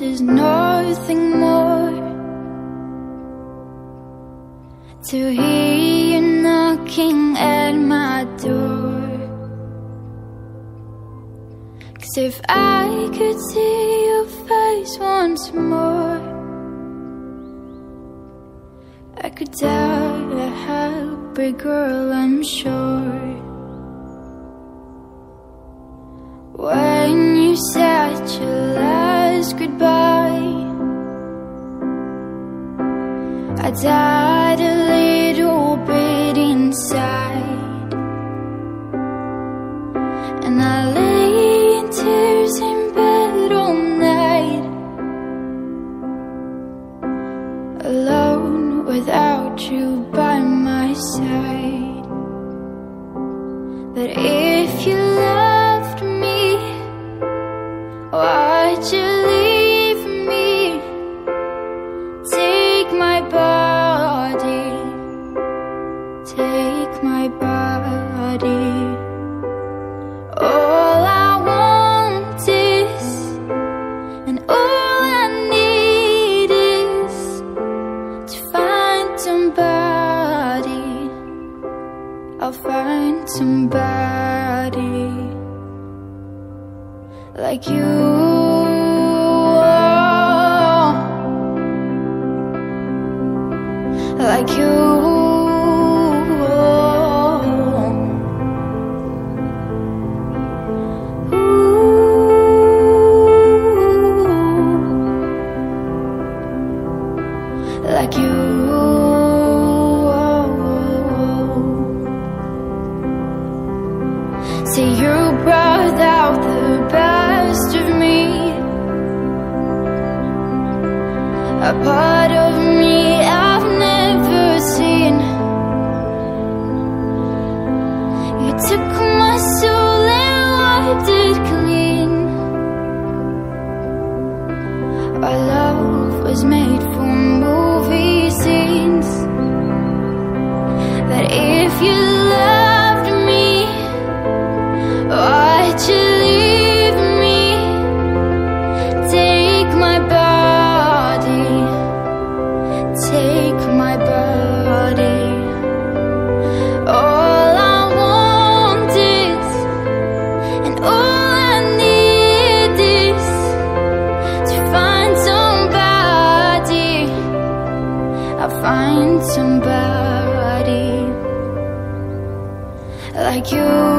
is nothing more to hear you knocking at my door. Cause if I could see your face once more, I could die a happy girl, I'm sure. I died a little bit inside, and I lay in tears in bed all night, alone without you by my side. But if you take my body. All I want is, and all I need is to find somebody. I'll find somebody like you. Like you. You. Say you brought out the best of me A part of me I've like you.